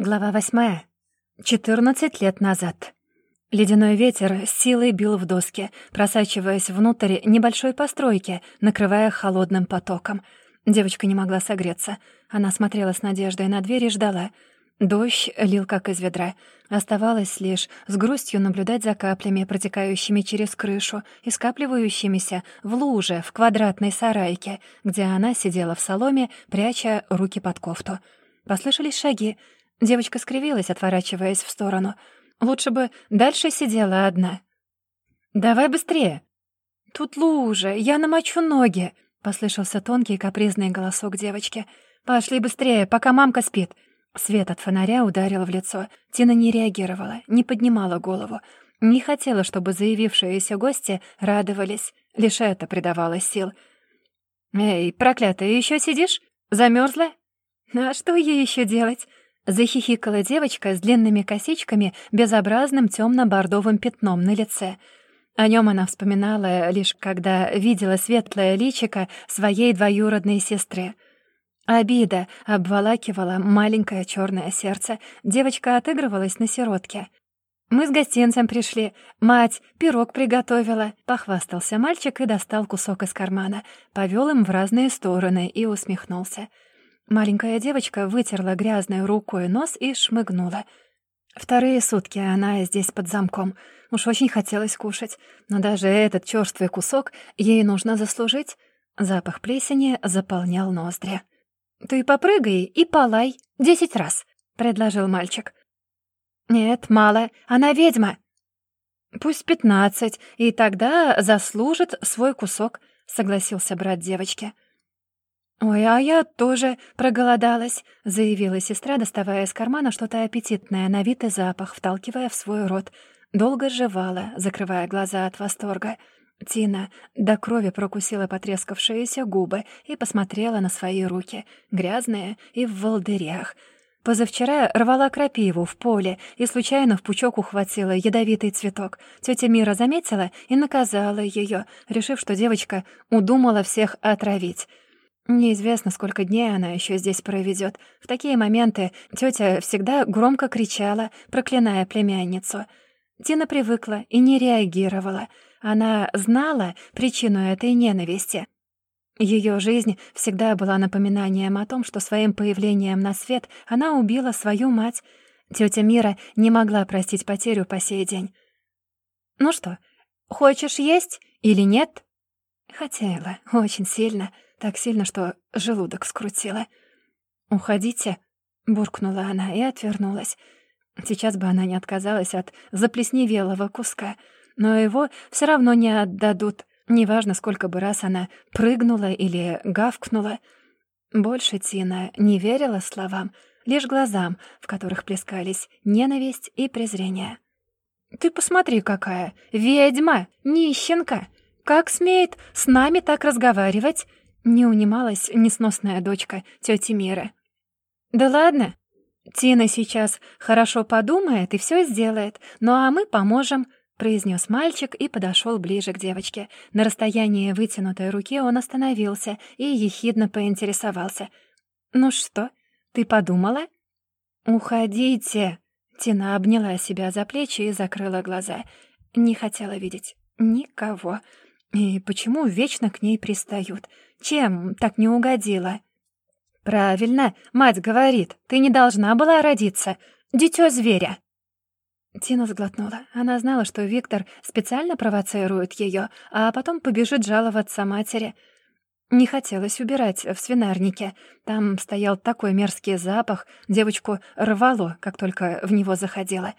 Глава восьмая. Четырнадцать лет назад. Ледяной ветер с силой бил в доски, просачиваясь внутрь небольшой постройки, накрывая холодным потоком. Девочка не могла согреться. Она смотрела с надеждой на дверь и ждала. Дождь лил как из ведра. Оставалось лишь с грустью наблюдать за каплями, протекающими через крышу и скапливающимися в луже в квадратной сарайке, где она сидела в соломе, пряча руки под кофту. Послышались шаги — Девочка скривилась, отворачиваясь в сторону. Лучше бы дальше сидела одна. «Давай быстрее!» «Тут лужа, я намочу ноги!» — послышался тонкий капризный голосок девочки. «Пошли быстрее, пока мамка спит!» Свет от фонаря ударил в лицо. Тина не реагировала, не поднимала голову. Не хотела, чтобы заявившиеся гости радовались. Лишь это придавало сил. «Эй, проклятая, еще сидишь? Замерзла? А что ей еще делать? Захихикала девочка с длинными косичками, безобразным темно-бордовым пятном на лице. О нем она вспоминала лишь когда видела светлое личико своей двоюродной сестры. Обида обволакивала маленькое черное сердце. Девочка отыгрывалась на сиротке. «Мы с гостинцем пришли. Мать пирог приготовила», — похвастался мальчик и достал кусок из кармана, повел им в разные стороны и усмехнулся. Маленькая девочка вытерла грязной рукой нос и шмыгнула. Вторые сутки она здесь под замком. Уж очень хотелось кушать, но даже этот чёрствый кусок ей нужно заслужить. Запах плесени заполнял ноздри. «Ты попрыгай и полай десять раз», — предложил мальчик. «Нет, мало, она ведьма». «Пусть пятнадцать, и тогда заслужит свой кусок», — согласился брат девочки. «Ой, а я тоже проголодалась», — заявила сестра, доставая из кармана что-то аппетитное на вид и запах, вталкивая в свой рот. Долго жевала, закрывая глаза от восторга. Тина до крови прокусила потрескавшиеся губы и посмотрела на свои руки, грязные и в волдырях. Позавчера рвала крапиву в поле и случайно в пучок ухватила ядовитый цветок. Тётя Мира заметила и наказала её, решив, что девочка удумала всех отравить. Неизвестно, сколько дней она еще здесь проведет. В такие моменты тетя всегда громко кричала, проклиная племянницу. Тина привыкла и не реагировала. Она знала причину этой ненависти. Ее жизнь всегда была напоминанием о том, что своим появлением на свет она убила свою мать. Тетя Мира не могла простить потерю по сей день. «Ну что, хочешь есть или нет?» Хотела, очень сильно — так сильно, что желудок скрутило. «Уходите», — буркнула она и отвернулась. Сейчас бы она не отказалась от заплесневелого куска, но его все равно не отдадут, неважно, сколько бы раз она прыгнула или гавкнула. Больше Тина не верила словам, лишь глазам, в которых плескались ненависть и презрение. «Ты посмотри, какая! Ведьма! Нищенка! Как смеет с нами так разговаривать? Не унималась несносная дочка тети Миры. «Да ладно. Тина сейчас хорошо подумает и все сделает, ну а мы поможем», — произнес мальчик и подошел ближе к девочке. На расстоянии вытянутой руки он остановился и ехидно поинтересовался. «Ну что, ты подумала?» «Уходите!» Тина обняла себя за плечи и закрыла глаза. Не хотела видеть никого. И почему вечно к ней пристают? Чем так не угодила? Правильно, мать говорит, ты не должна была родиться. Дитё зверя. Тина сглотнула. Она знала, что Виктор специально провоцирует её, а потом побежит жаловаться матери. Не хотелось убирать в свинарнике. Там стоял такой мерзкий запах, девочку рвало, как только в него заходила.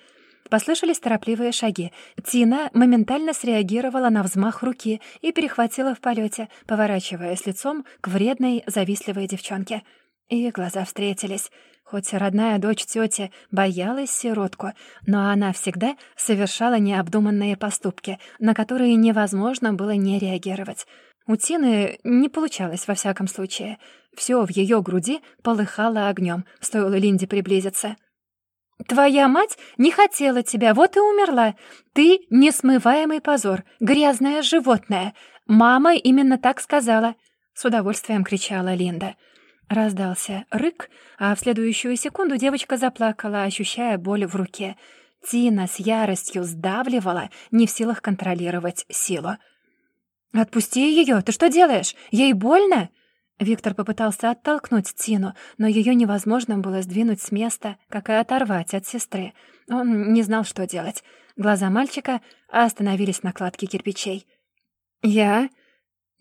Послышались торопливые шаги. Тина моментально среагировала на взмах руки и перехватила в полете, поворачиваясь лицом к вредной, завистливой девчонке. Их глаза встретились. Хоть родная дочь тети боялась сиротку, но она всегда совершала необдуманные поступки, на которые невозможно было не реагировать. У Тины не получалось во всяком случае. Все в ее груди полыхало огнем, стоило Линде приблизиться. Твоя мать не хотела тебя, вот и умерла. Ты — несмываемый позор, грязное животное. Мама именно так сказала. С удовольствием кричала Линда. Раздался рык, а в следующую секунду девочка заплакала, ощущая боль в руке. Тина с яростью сдавливала, не в силах контролировать силу. «Отпусти ее! Ты что делаешь? Ей больно?» Виктор попытался оттолкнуть Тину, но ее невозможно было сдвинуть с места, как и оторвать от сестры. Он не знал, что делать. Глаза мальчика остановились на кладке кирпичей. «Я...»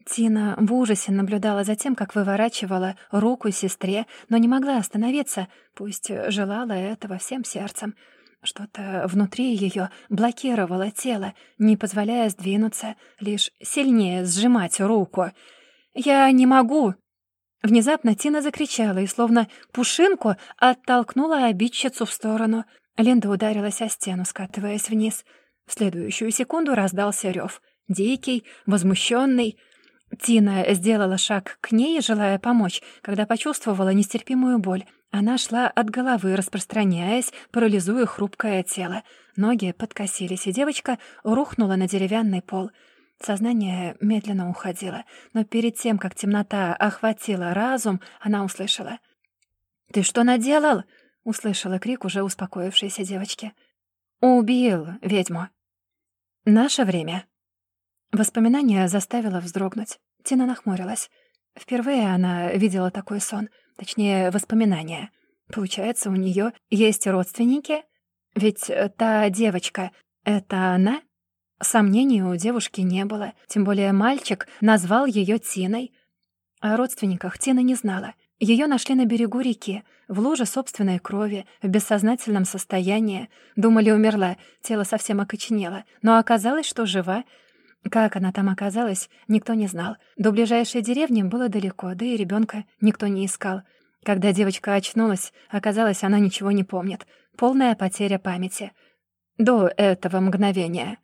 Тина в ужасе наблюдала за тем, как выворачивала руку сестре, но не могла остановиться, пусть желала этого всем сердцем. Что-то внутри ее блокировало тело, не позволяя сдвинуться, лишь сильнее сжимать руку. «Я не могу!» Внезапно Тина закричала и, словно пушинку, оттолкнула обидчицу в сторону. Линда ударилась о стену, скатываясь вниз. В следующую секунду раздался рев. Дикий, возмущенный. Тина сделала шаг к ней, желая помочь, когда почувствовала нестерпимую боль. Она шла от головы, распространяясь, парализуя хрупкое тело. Ноги подкосились, и девочка рухнула на деревянный пол. Сознание медленно уходило, но перед тем, как темнота охватила разум, она услышала. «Ты что наделал?» — услышала крик уже успокоившейся девочки. «Убил ведьму». «Наше время». Воспоминание заставило вздрогнуть. Тина нахмурилась. Впервые она видела такой сон — Точнее, воспоминания. Получается, у нее есть родственники? Ведь та девочка — это она? Сомнений у девушки не было, тем более мальчик назвал ее Тиной. О родственниках Тина не знала. Ее нашли на берегу реки, в луже собственной крови, в бессознательном состоянии. Думали, умерла, тело совсем окоченело, но оказалось, что жива. Как она там оказалась, никто не знал. До ближайшей деревни было далеко, да и ребенка никто не искал. Когда девочка очнулась, оказалось, она ничего не помнит. Полная потеря памяти. До этого мгновения.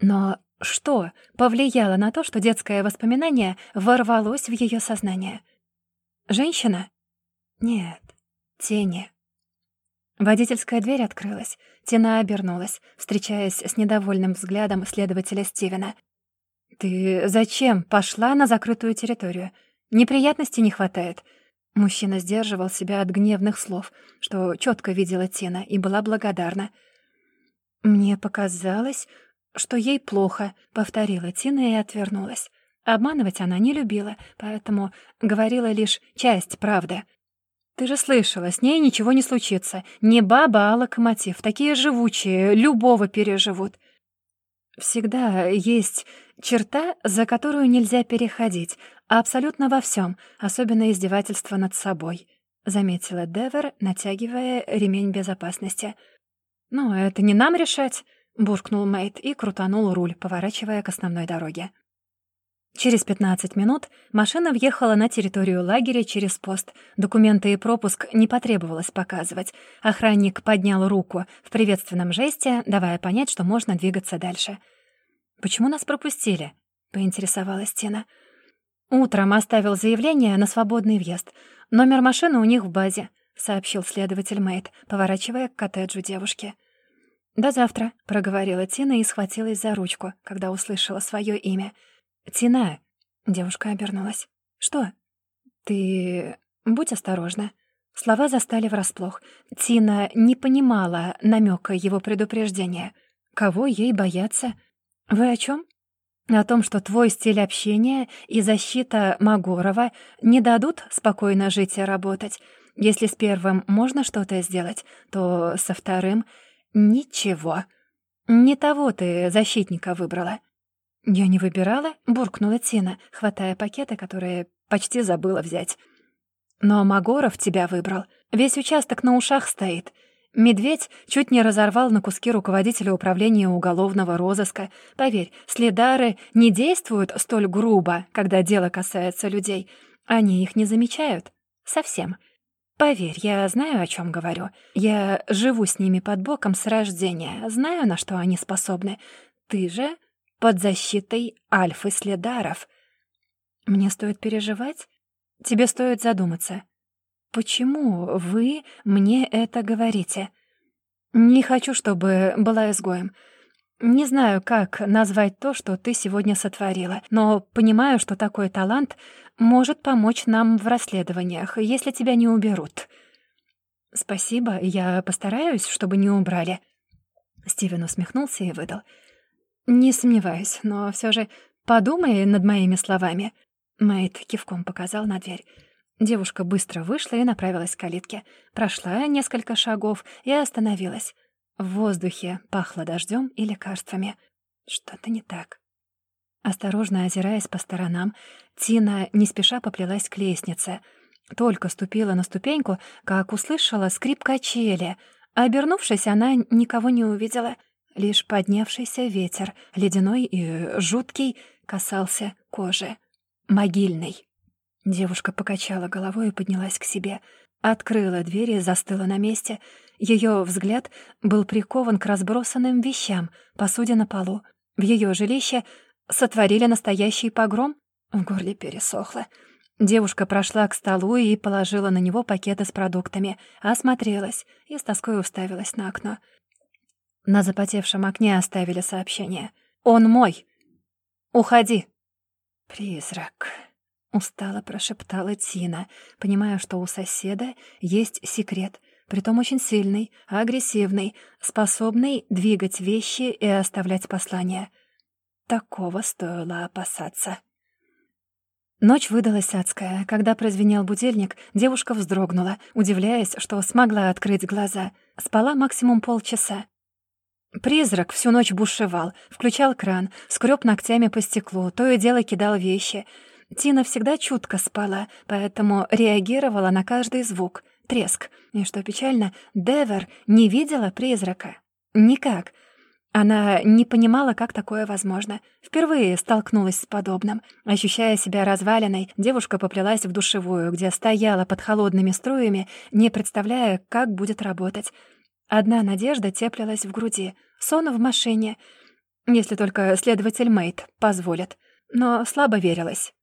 Но что повлияло на то, что детское воспоминание ворвалось в ее сознание? Женщина? Нет, тени. Водительская дверь открылась. Тина обернулась, встречаясь с недовольным взглядом следователя Стивена. «Ты зачем пошла на закрытую территорию? Неприятностей не хватает». Мужчина сдерживал себя от гневных слов, что четко видела Тина и была благодарна. «Мне показалось, что ей плохо», — повторила Тина и отвернулась. Обманывать она не любила, поэтому говорила лишь часть правды — ты же слышала, с ней ничего не случится. Не баба, а локомотив. Такие живучие, любого переживут. Всегда есть черта, за которую нельзя переходить. Абсолютно во всем, особенно издевательство над собой, заметила Девер, натягивая ремень безопасности. «Ну, это не нам решать», — буркнул Мэйд и крутанул руль, поворачивая к основной дороге. Через 15 минут машина въехала на территорию лагеря через пост. Документы и пропуск не потребовалось показывать. Охранник поднял руку в приветственном жесте, давая понять, что можно двигаться дальше. «Почему нас пропустили?» — поинтересовалась Тина. «Утром оставил заявление на свободный въезд. Номер машины у них в базе», — сообщил следователь Мэйд, поворачивая к коттеджу девушки. «До завтра», — проговорила Тина и схватилась за ручку, когда услышала свое имя — «Тина!» — девушка обернулась. «Что?» «Ты... будь осторожна». Слова застали врасплох. Тина не понимала намека его предупреждения. Кого ей бояться? «Вы о чем? О том, что твой стиль общения и защита Магорова не дадут спокойно жить и работать. Если с первым можно что-то сделать, то со вторым — ничего. Не того ты защитника выбрала. «Я не выбирала?» — буркнула Тина, хватая пакеты, которые почти забыла взять. «Но Магоров тебя выбрал. Весь участок на ушах стоит. Медведь чуть не разорвал на куски руководителя управления уголовного розыска. Поверь, следары не действуют столь грубо, когда дело касается людей. Они их не замечают. Совсем. Поверь, я знаю, о чем говорю. Я живу с ними под боком с рождения, знаю, на что они способны. Ты же под защитой Альфы Следаров. Мне стоит переживать? Тебе стоит задуматься. Почему вы мне это говорите? Не хочу, чтобы была изгоем. Не знаю, как назвать то, что ты сегодня сотворила, но понимаю, что такой талант может помочь нам в расследованиях, если тебя не уберут». «Спасибо, я постараюсь, чтобы не убрали». Стивен усмехнулся и выдал. «Не сомневаюсь, но все же подумай над моими словами». Мэйд кивком показал на дверь. Девушка быстро вышла и направилась к калитке. Прошла несколько шагов и остановилась. В воздухе пахло дождем и лекарствами. Что-то не так. Осторожно озираясь по сторонам, Тина не спеша поплелась к лестнице. Только ступила на ступеньку, как услышала скрип качели. Обернувшись, она никого не увидела. Лишь поднявшийся ветер, ледяной и жуткий, касался кожи. Могильный. Девушка покачала головой и поднялась к себе. Открыла дверь и застыла на месте. Ее взгляд был прикован к разбросанным вещам, посуде на полу. В ее жилище сотворили настоящий погром. В горле пересохло. Девушка прошла к столу и положила на него пакеты с продуктами, осмотрелась и с тоской уставилась на окно. На запотевшем окне оставили сообщение. «Он мой! Уходи!» «Призрак!» — устало прошептала Тина, понимая, что у соседа есть секрет, притом очень сильный, агрессивный, способный двигать вещи и оставлять послания. Такого стоило опасаться. Ночь выдалась адская. Когда прозвенел будильник, девушка вздрогнула, удивляясь, что смогла открыть глаза. Спала максимум полчаса. Призрак всю ночь бушевал, включал кран, скреб ногтями по стеклу, то и дело кидал вещи — Тина всегда чутко спала, поэтому реагировала на каждый звук. Треск. И что печально, Девер не видела призрака. Никак. Она не понимала, как такое возможно. Впервые столкнулась с подобным. Ощущая себя разваленной, девушка поплелась в душевую, где стояла под холодными струями, не представляя, как будет работать. Одна надежда теплилась в груди. Сон в машине. Если только следователь Мейт позволит. Но слабо верилась.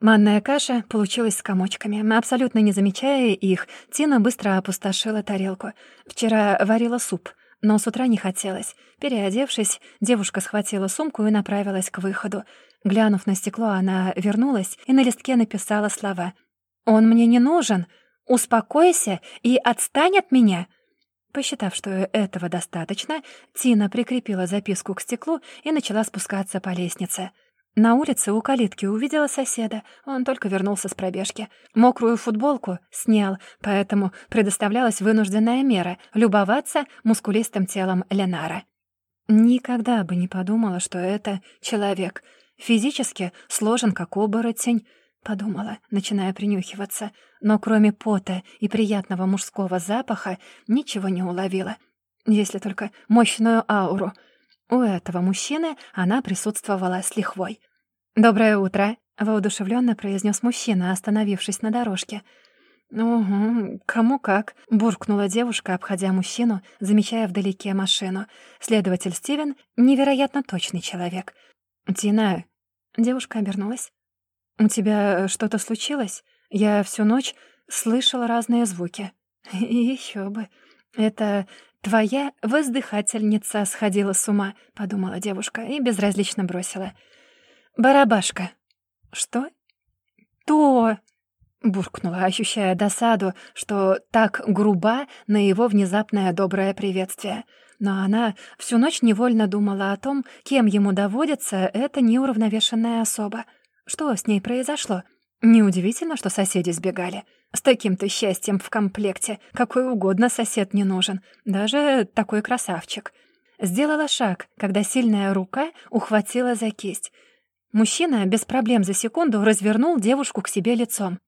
Манная каша получилась с комочками. Абсолютно не замечая их, Тина быстро опустошила тарелку. Вчера варила суп, но с утра не хотелось. Переодевшись, девушка схватила сумку и направилась к выходу. Глянув на стекло, она вернулась и на листке написала слова. «Он мне не нужен. Успокойся и отстань от меня». Посчитав, что этого достаточно, Тина прикрепила записку к стеклу и начала спускаться по лестнице. На улице у калитки увидела соседа. Он только вернулся с пробежки. Мокрую футболку снял, поэтому предоставлялась вынужденная мера — любоваться мускулистым телом Ленара. Никогда бы не подумала, что это человек. Физически сложен, как оборотень. Подумала, начиная принюхиваться. Но кроме пота и приятного мужского запаха ничего не уловила. Если только мощную ауру — у этого мужчины она присутствовала с лихвой. «Доброе утро», — воодушевленно произнес мужчина, остановившись на дорожке. «Угу, кому как», — буркнула девушка, обходя мужчину, замечая вдалеке машину. Следователь Стивен — невероятно точный человек. «Тина...» — девушка обернулась. «У тебя что-то случилось? Я всю ночь слышала разные звуки». «Еще бы. Это «Твоя воздыхательница сходила с ума», — подумала девушка и безразлично бросила. «Барабашка». «Что?» «То!» — буркнула, ощущая досаду, что так груба на его внезапное доброе приветствие. Но она всю ночь невольно думала о том, кем ему доводится эта неуравновешенная особа. Что с ней произошло? Неудивительно, что соседи сбегали. С таким-то счастьем в комплекте какой угодно сосед не нужен, даже такой красавчик. Сделала шаг, когда сильная рука ухватила за кисть. Мужчина без проблем за секунду развернул девушку к себе лицом.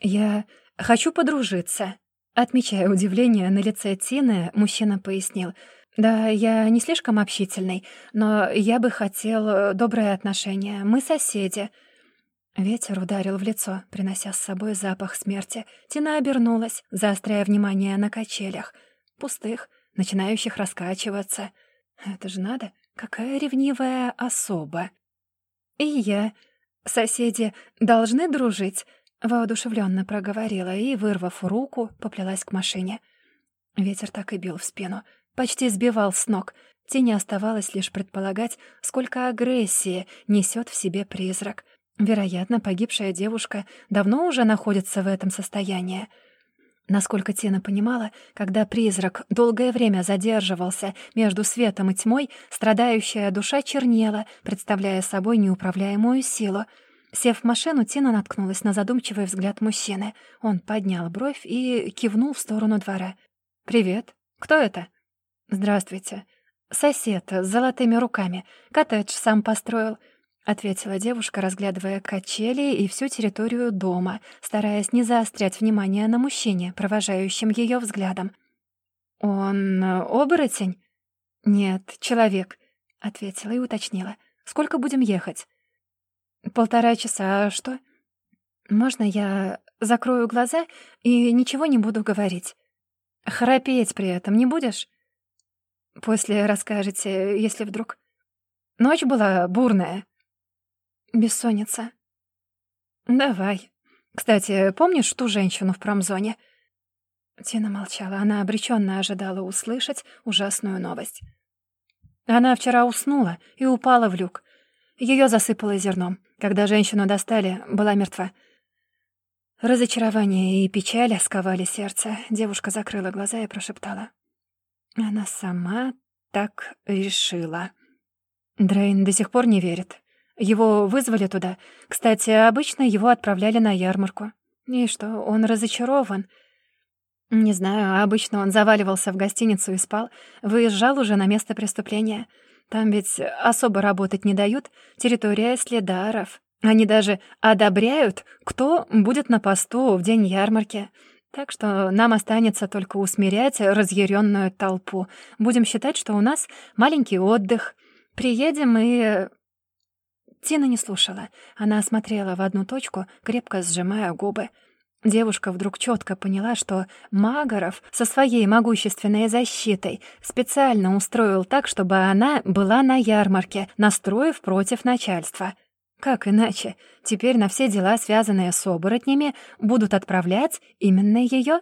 «Я хочу подружиться», — отмечая удивление на лице Тины, мужчина пояснил. «Да, я не слишком общительный, но я бы хотел доброе отношение. Мы соседи». Ветер ударил в лицо, принося с собой запах смерти. Тина обернулась, заостряя внимание на качелях. Пустых, начинающих раскачиваться. Это же надо, какая ревнивая особа. И я. Соседи должны дружить, воодушевленно проговорила и, вырвав руку, поплелась к машине. Ветер так и бил в спину, почти сбивал с ног. Тине оставалось лишь предполагать, сколько агрессии несет в себе призрак — Вероятно, погибшая девушка давно уже находится в этом состоянии. Насколько Тина понимала, когда призрак долгое время задерживался между светом и тьмой, страдающая душа чернела, представляя собой неуправляемую силу. Сев в машину, Тина наткнулась на задумчивый взгляд мужчины. Он поднял бровь и кивнул в сторону двора. «Привет. Кто это?» «Здравствуйте. Сосед с золотыми руками. Коттедж сам построил. — ответила девушка, разглядывая качели и всю территорию дома, стараясь не заострять внимание на мужчине, провожающем ее взглядом. «Он э, оборотень?» «Нет, человек», — ответила и уточнила. «Сколько будем ехать?» «Полтора часа, а что?» «Можно я закрою глаза и ничего не буду говорить?» «Храпеть при этом не будешь?» «После расскажете, если вдруг...» «Ночь была бурная», Бессонница. Давай. Кстати, помнишь ту женщину в промзоне? Тина молчала. Она обреченно ожидала услышать ужасную новость. Она вчера уснула и упала в люк. Ее засыпало зерном. Когда женщину достали, была мертва. Разочарование и печаль сковали сердце. Девушка закрыла глаза и прошептала. Она сама так решила. Дрейн до сих пор не верит. Его вызвали туда. Кстати, обычно его отправляли на ярмарку. И что, он разочарован? Не знаю, обычно он заваливался в гостиницу и спал. Выезжал уже на место преступления. Там ведь особо работать не дают. Территория следаров. Они даже одобряют, кто будет на посту в день ярмарки. Так что нам останется только усмирять разъяренную толпу. Будем считать, что у нас маленький отдых. Приедем и Тина не слушала. Она смотрела в одну точку, крепко сжимая губы. Девушка вдруг четко поняла, что Магаров со своей могущественной защитой специально устроил так, чтобы она была на ярмарке, настроив против начальства. Как иначе? Теперь на все дела, связанные с оборотнями, будут отправлять именно ее?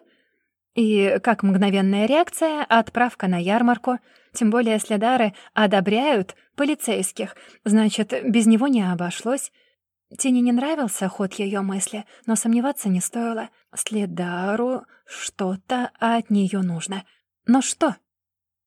И как мгновенная реакция — отправка на ярмарку. Тем более следары одобряют полицейских, значит, без него не обошлось. Тине не нравился ход ее мысли, но сомневаться не стоило. Следару что-то от нее нужно. Но что?